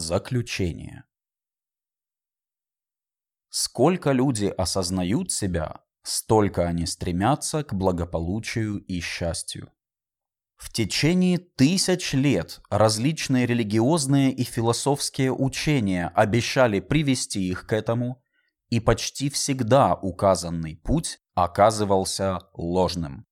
Заключение. Сколько люди осознают себя, столько они стремятся к благополучию и счастью. В течение тысяч лет различные религиозные и философские учения обещали привести их к этому, и почти всегда указанный путь оказывался ложным.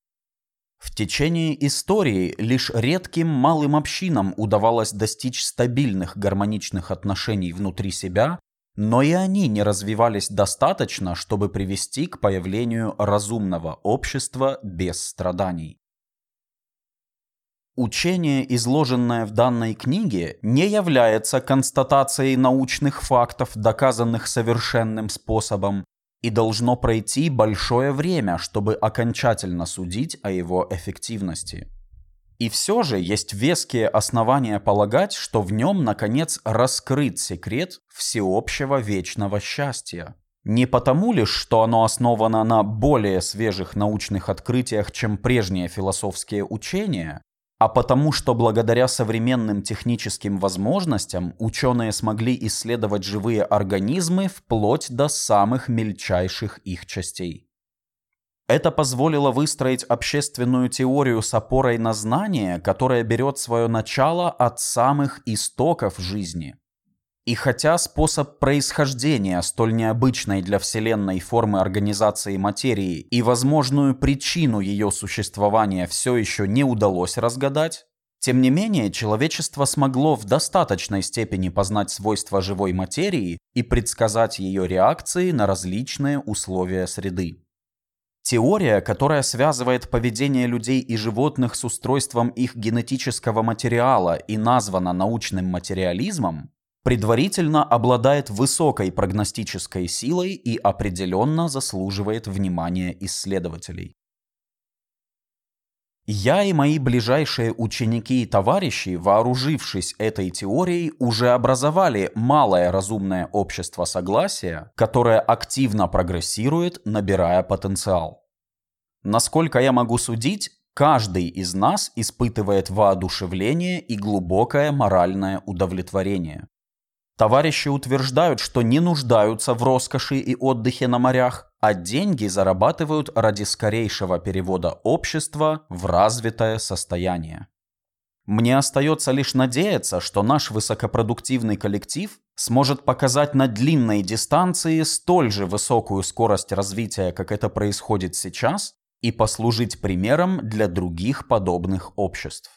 В течение истории лишь редким малым общинам удавалось достичь стабильных гармоничных отношений внутри себя, но и они не развивались достаточно, чтобы привести к появлению разумного общества без страданий. Учение, изложенное в данной книге, не является констатацией научных фактов, доказанных совершенным способом, и должно пройти большое время, чтобы окончательно судить о его эффективности. И все же есть веские основания полагать, что в нем, наконец, раскрыт секрет всеобщего вечного счастья. Не потому лишь, что оно основано на более свежих научных открытиях, чем прежние философские учения, а потому что благодаря современным техническим возможностям ученые смогли исследовать живые организмы вплоть до самых мельчайших их частей. Это позволило выстроить общественную теорию с опорой на знание, которая берет свое начало от самых истоков жизни – и хотя способ происхождения столь необычной для Вселенной формы организации материи и возможную причину ее существования все еще не удалось разгадать, тем не менее человечество смогло в достаточной степени познать свойства живой материи и предсказать ее реакции на различные условия среды. Теория, которая связывает поведение людей и животных с устройством их генетического материала и названа научным материализмом, предварительно обладает высокой прогностической силой и определенно заслуживает внимания исследователей. Я и мои ближайшие ученики и товарищи, вооружившись этой теорией, уже образовали малое разумное общество согласия, которое активно прогрессирует, набирая потенциал. Насколько я могу судить, каждый из нас испытывает воодушевление и глубокое моральное удовлетворение. Товарищи утверждают, что не нуждаются в роскоши и отдыхе на морях, а деньги зарабатывают ради скорейшего перевода общества в развитое состояние. Мне остается лишь надеяться, что наш высокопродуктивный коллектив сможет показать на длинной дистанции столь же высокую скорость развития, как это происходит сейчас, и послужить примером для других подобных обществ.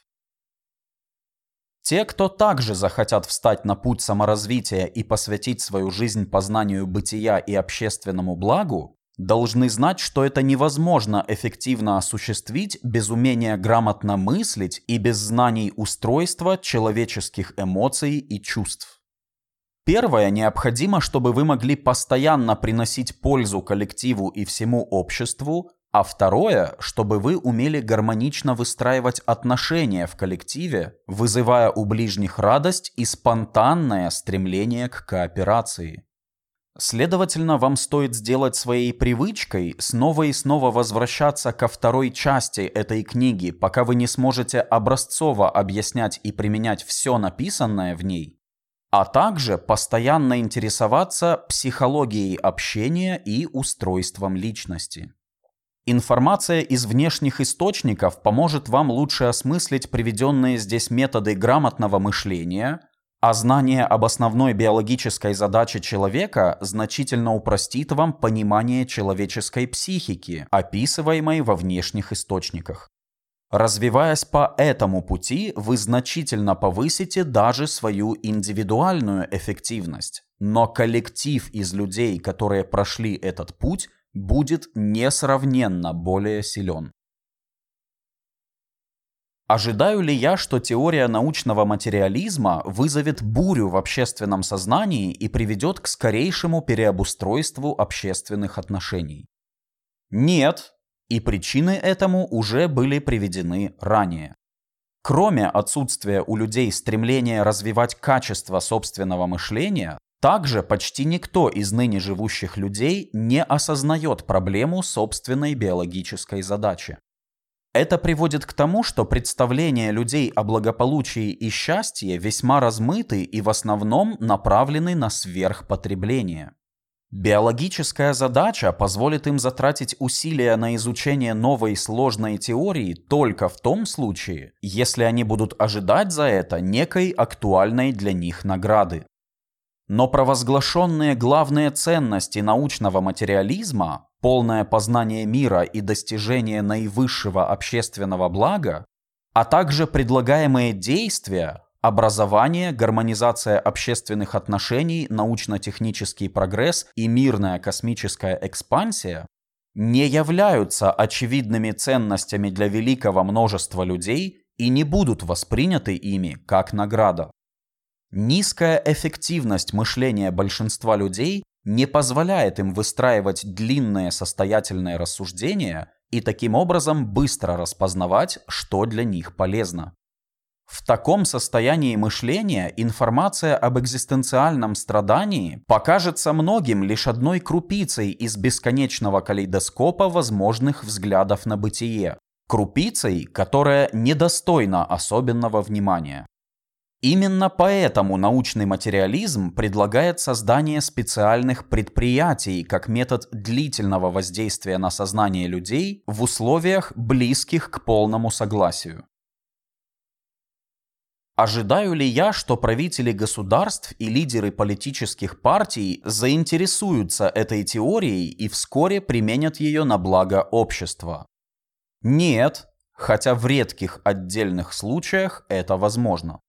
Те, кто также захотят встать на путь саморазвития и посвятить свою жизнь познанию бытия и общественному благу, должны знать, что это невозможно эффективно осуществить без умения грамотно мыслить и без знаний устройства человеческих эмоций и чувств. Первое необходимо, чтобы вы могли постоянно приносить пользу коллективу и всему обществу, а второе, чтобы вы умели гармонично выстраивать отношения в коллективе, вызывая у ближних радость и спонтанное стремление к кооперации. Следовательно, вам стоит сделать своей привычкой снова и снова возвращаться ко второй части этой книги, пока вы не сможете образцово объяснять и применять все написанное в ней, а также постоянно интересоваться психологией общения и устройством личности. Информация из внешних источников поможет вам лучше осмыслить приведенные здесь методы грамотного мышления, а знание об основной биологической задаче человека значительно упростит вам понимание человеческой психики, описываемой во внешних источниках. Развиваясь по этому пути, вы значительно повысите даже свою индивидуальную эффективность. Но коллектив из людей, которые прошли этот путь, будет несравненно более силен. Ожидаю ли я, что теория научного материализма вызовет бурю в общественном сознании и приведет к скорейшему переобустройству общественных отношений? Нет, и причины этому уже были приведены ранее. Кроме отсутствия у людей стремления развивать качество собственного мышления, также почти никто из ныне живущих людей не осознает проблему собственной биологической задачи. Это приводит к тому, что представления людей о благополучии и счастье весьма размыты и в основном направлены на сверхпотребление. Биологическая задача позволит им затратить усилия на изучение новой сложной теории только в том случае, если они будут ожидать за это некой актуальной для них награды. Но провозглашенные главные ценности научного материализма, полное познание мира и достижение наивысшего общественного блага, а также предлагаемые действия Образование, гармонизация общественных отношений, научно-технический прогресс и мирная космическая экспансия не являются очевидными ценностями для великого множества людей и не будут восприняты ими как награда. Низкая эффективность мышления большинства людей не позволяет им выстраивать длинные состоятельные рассуждения и таким образом быстро распознавать, что для них полезно. В таком состоянии мышления информация об экзистенциальном страдании покажется многим лишь одной крупицей из бесконечного калейдоскопа возможных взглядов на бытие. Крупицей, которая недостойна особенного внимания. Именно поэтому научный материализм предлагает создание специальных предприятий как метод длительного воздействия на сознание людей в условиях, близких к полному согласию. Ожидаю ли я, что правители государств и лидеры политических партий заинтересуются этой теорией и вскоре применят ее на благо общества? Нет, хотя в редких отдельных случаях это возможно.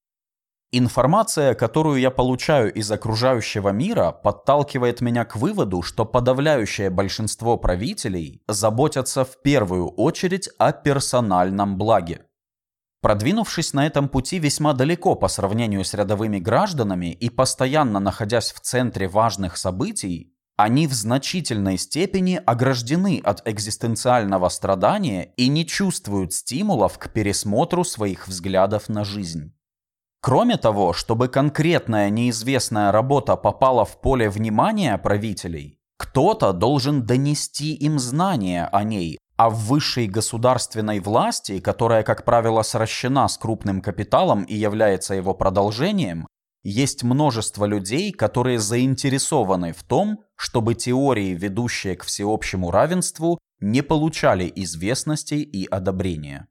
Информация, которую я получаю из окружающего мира, подталкивает меня к выводу, что подавляющее большинство правителей заботятся в первую очередь о персональном благе. Продвинувшись на этом пути весьма далеко по сравнению с рядовыми гражданами и постоянно находясь в центре важных событий, они в значительной степени ограждены от экзистенциального страдания и не чувствуют стимулов к пересмотру своих взглядов на жизнь. Кроме того, чтобы конкретная неизвестная работа попала в поле внимания правителей, кто-то должен донести им знания о ней, а в высшей государственной власти, которая, как правило, сращена с крупным капиталом и является его продолжением, есть множество людей, которые заинтересованы в том, чтобы теории, ведущие к всеобщему равенству, не получали известности и одобрения.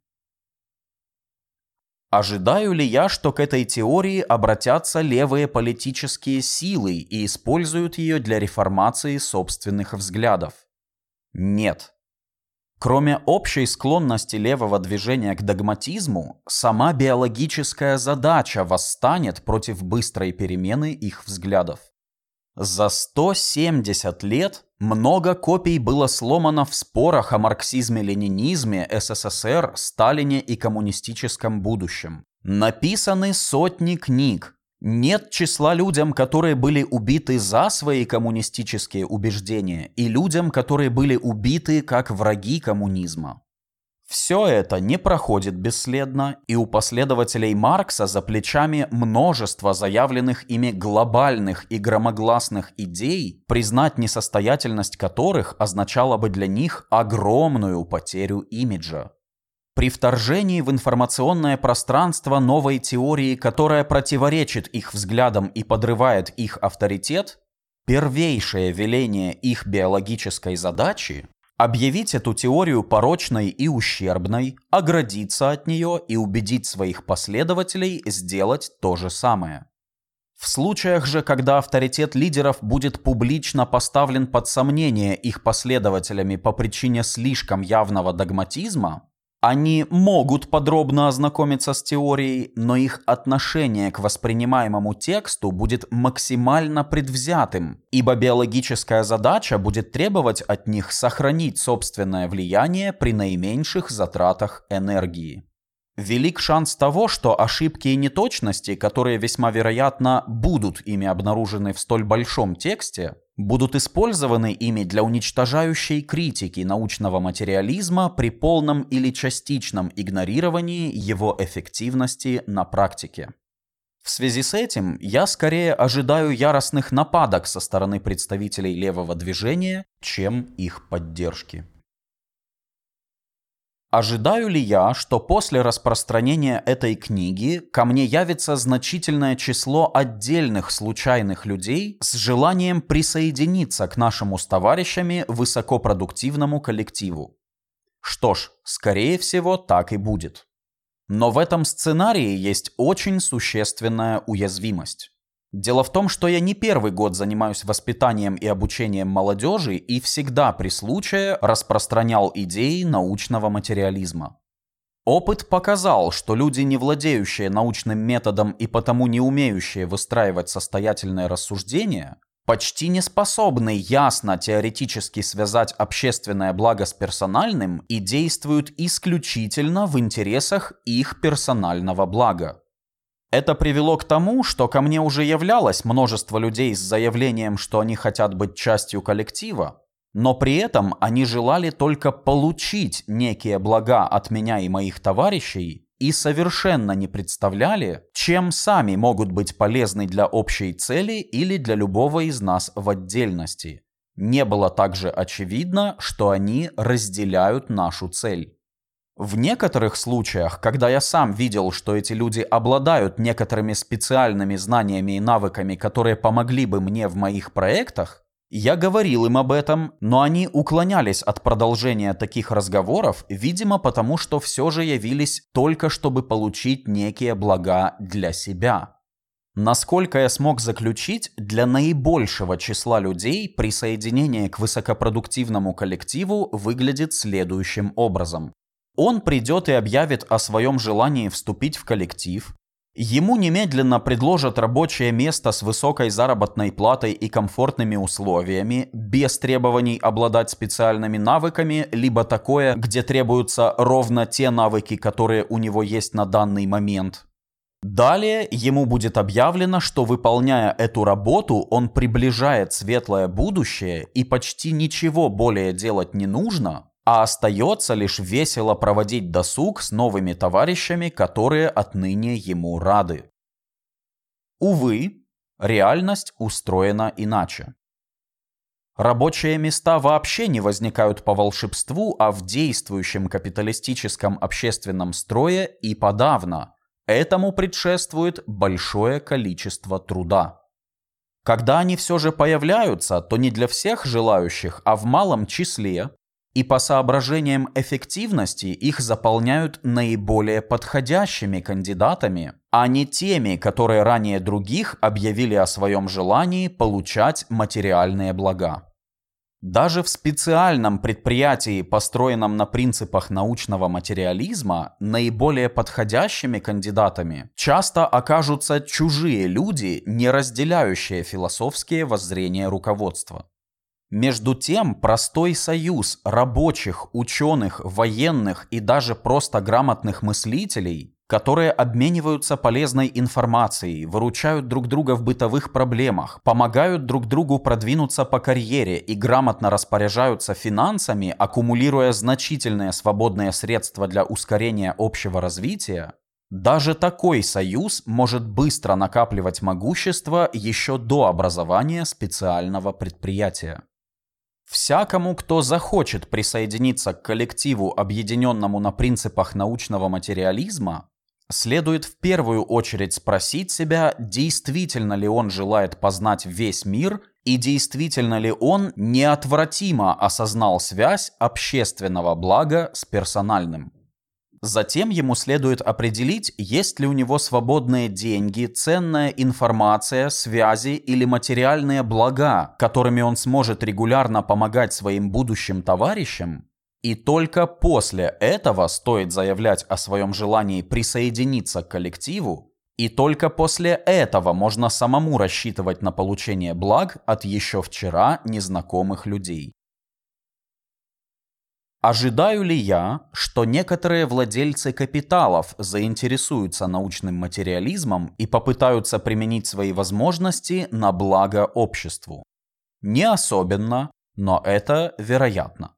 Ожидаю ли я, что к этой теории обратятся левые политические силы и используют ее для реформации собственных взглядов? Нет. Кроме общей склонности левого движения к догматизму, сама биологическая задача восстанет против быстрой перемены их взглядов. За 170 лет много копий было сломано в спорах о марксизме-ленинизме, СССР, Сталине и коммунистическом будущем. Написаны сотни книг, нет числа людям, которые были убиты за свои коммунистические убеждения, и людям, которые были убиты как враги коммунизма. Все это не проходит бесследно, и у последователей Маркса за плечами множество заявленных ими глобальных и громогласных идей, признать несостоятельность которых означало бы для них огромную потерю имиджа. При вторжении в информационное пространство новой теории, которая противоречит их взглядам и подрывает их авторитет, первейшее веление их биологической задачи – объявить эту теорию порочной и ущербной, оградиться от нее и убедить своих последователей сделать то же самое. В случаях же, когда авторитет лидеров будет публично поставлен под сомнение их последователями по причине слишком явного догматизма, они могут подробно ознакомиться с теорией, но их отношение к воспринимаемому тексту будет максимально предвзятым, ибо биологическая задача будет требовать от них сохранить собственное влияние при наименьших затратах энергии. Велик шанс того, что ошибки и неточности, которые весьма вероятно будут ими обнаружены в столь большом тексте, будут использованы ими для уничтожающей критики научного материализма при полном или частичном игнорировании его эффективности на практике. В связи с этим я скорее ожидаю яростных нападок со стороны представителей левого движения, чем их поддержки. Ожидаю ли я, что после распространения этой книги ко мне явится значительное число отдельных случайных людей с желанием присоединиться к нашему с товарищами высокопродуктивному коллективу? Что ж, скорее всего, так и будет. Но в этом сценарии есть очень существенная уязвимость. Дело в том, что я не первый год занимаюсь воспитанием и обучением молодежи и всегда при случае распространял идеи научного материализма. Опыт показал, что люди, не владеющие научным методом и потому не умеющие выстраивать состоятельное рассуждение, почти не способны ясно теоретически связать общественное благо с персональным и действуют исключительно в интересах их персонального блага. Это привело к тому, что ко мне уже являлось множество людей с заявлением, что они хотят быть частью коллектива, но при этом они желали только получить некие блага от меня и моих товарищей и совершенно не представляли, чем сами могут быть полезны для общей цели или для любого из нас в отдельности. Не было также очевидно, что они разделяют нашу цель. В некоторых случаях, когда я сам видел, что эти люди обладают некоторыми специальными знаниями и навыками, которые помогли бы мне в моих проектах, я говорил им об этом, но они уклонялись от продолжения таких разговоров, видимо потому, что все же явились только чтобы получить некие блага для себя. Насколько я смог заключить, для наибольшего числа людей присоединение к высокопродуктивному коллективу выглядит следующим образом. Он придет и объявит о своем желании вступить в коллектив. Ему немедленно предложат рабочее место с высокой заработной платой и комфортными условиями, без требований обладать специальными навыками, либо такое, где требуются ровно те навыки, которые у него есть на данный момент. Далее ему будет объявлено, что выполняя эту работу, он приближает светлое будущее и почти ничего более делать не нужно, а остается лишь весело проводить досуг с новыми товарищами, которые отныне ему рады. Увы, реальность устроена иначе. Рабочие места вообще не возникают по волшебству, а в действующем капиталистическом общественном строе и подавно. Этому предшествует большое количество труда. Когда они все же появляются, то не для всех желающих, а в малом числе, и по соображениям эффективности их заполняют наиболее подходящими кандидатами, а не теми, которые ранее других объявили о своем желании получать материальные блага. Даже в специальном предприятии, построенном на принципах научного материализма, наиболее подходящими кандидатами часто окажутся чужие люди, не разделяющие философские воззрения руководства. Между тем, простой союз рабочих, ученых, военных и даже просто грамотных мыслителей, которые обмениваются полезной информацией, выручают друг друга в бытовых проблемах, помогают друг другу продвинуться по карьере и грамотно распоряжаются финансами, аккумулируя значительные свободные средства для ускорения общего развития, даже такой союз может быстро накапливать могущество еще до образования специального предприятия. Всякому, кто захочет присоединиться к коллективу, объединенному на принципах научного материализма, следует в первую очередь спросить себя, действительно ли он желает познать весь мир и действительно ли он неотвратимо осознал связь общественного блага с персональным. Затем ему следует определить, есть ли у него свободные деньги, ценная информация, связи или материальные блага, которыми он сможет регулярно помогать своим будущим товарищам, и только после этого стоит заявлять о своем желании присоединиться к коллективу, и только после этого можно самому рассчитывать на получение благ от еще вчера незнакомых людей. Ожидаю ли я, что некоторые владельцы капиталов заинтересуются научным материализмом и попытаются применить свои возможности на благо обществу? Не особенно, но это вероятно.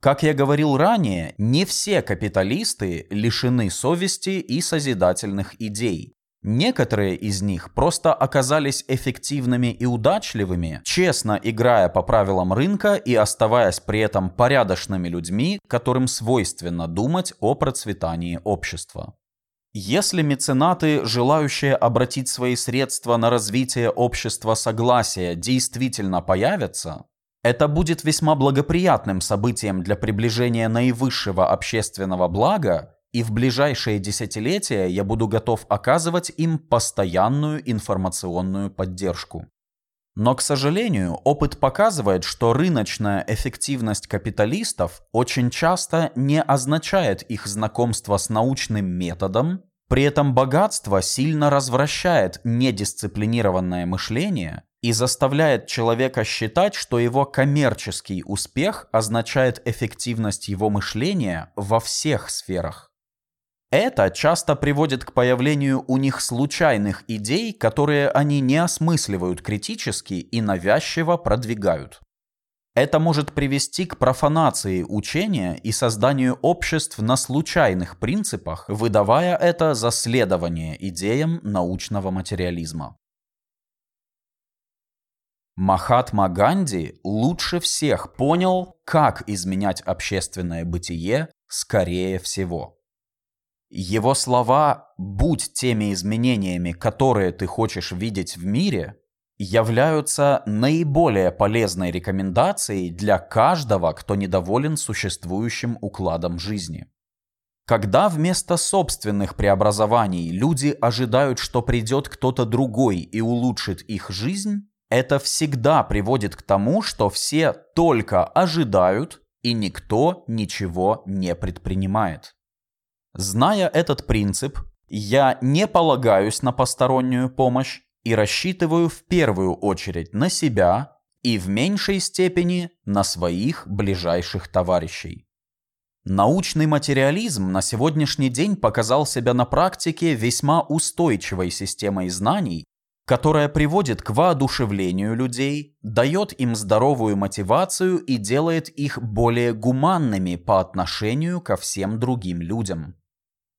Как я говорил ранее, не все капиталисты лишены совести и созидательных идей. Некоторые из них просто оказались эффективными и удачливыми, честно играя по правилам рынка и оставаясь при этом порядочными людьми, которым свойственно думать о процветании общества. Если меценаты, желающие обратить свои средства на развитие общества согласия, действительно появятся, это будет весьма благоприятным событием для приближения наивысшего общественного блага и в ближайшие десятилетия я буду готов оказывать им постоянную информационную поддержку. Но, к сожалению, опыт показывает, что рыночная эффективность капиталистов очень часто не означает их знакомство с научным методом, при этом богатство сильно развращает недисциплинированное мышление и заставляет человека считать, что его коммерческий успех означает эффективность его мышления во всех сферах. Это часто приводит к появлению у них случайных идей, которые они не осмысливают критически и навязчиво продвигают. Это может привести к профанации учения и созданию обществ на случайных принципах, выдавая это за следование идеям научного материализма. Махатма Ганди лучше всех понял, как изменять общественное бытие скорее всего. Его слова «будь теми изменениями, которые ты хочешь видеть в мире» являются наиболее полезной рекомендацией для каждого, кто недоволен существующим укладом жизни. Когда вместо собственных преобразований люди ожидают, что придет кто-то другой и улучшит их жизнь, это всегда приводит к тому, что все только ожидают, и никто ничего не предпринимает. Зная этот принцип, я не полагаюсь на постороннюю помощь и рассчитываю в первую очередь на себя и в меньшей степени на своих ближайших товарищей. Научный материализм на сегодняшний день показал себя на практике весьма устойчивой системой знаний, которая приводит к воодушевлению людей, дает им здоровую мотивацию и делает их более гуманными по отношению ко всем другим людям.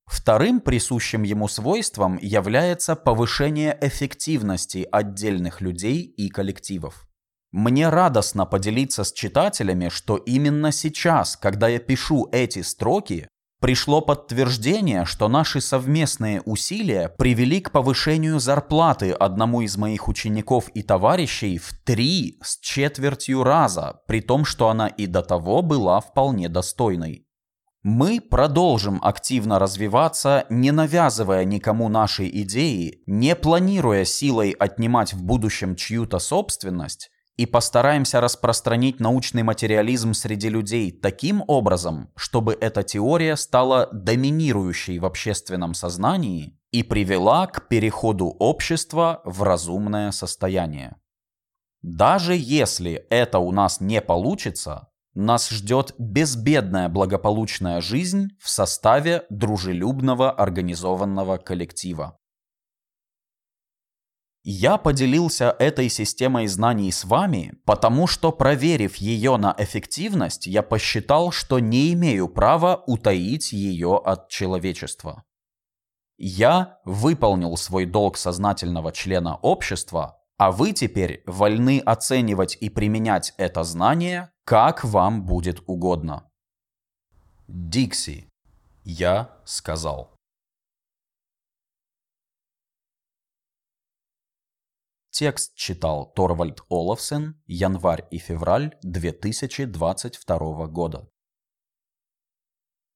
Вторым присущим ему свойством является повышение эффективности отдельных людей и коллективов. Мне радостно поделиться с читателями, что именно сейчас, когда я пишу эти строки, пришло подтверждение, что наши совместные усилия привели к повышению зарплаты одному из моих учеников и товарищей в три с четвертью раза, при том, что она и до того была вполне достойной. Мы продолжим активно развиваться, не навязывая никому наши идеи, не планируя силой отнимать в будущем чью-то собственность, и постараемся распространить научный материализм среди людей таким образом, чтобы эта теория стала доминирующей в общественном сознании и привела к переходу общества в разумное состояние. Даже если это у нас не получится, нас ждет безбедная благополучная жизнь в составе дружелюбного организованного коллектива. Я поделился этой системой знаний с вами, потому что, проверив ее на эффективность, я посчитал, что не имею права утаить ее от человечества. Я выполнил свой долг сознательного члена общества, а вы теперь вольны оценивать и применять это знание как вам будет угодно. Дикси. Я сказал. Текст читал Торвальд Олафсен, январь и февраль 2022 года.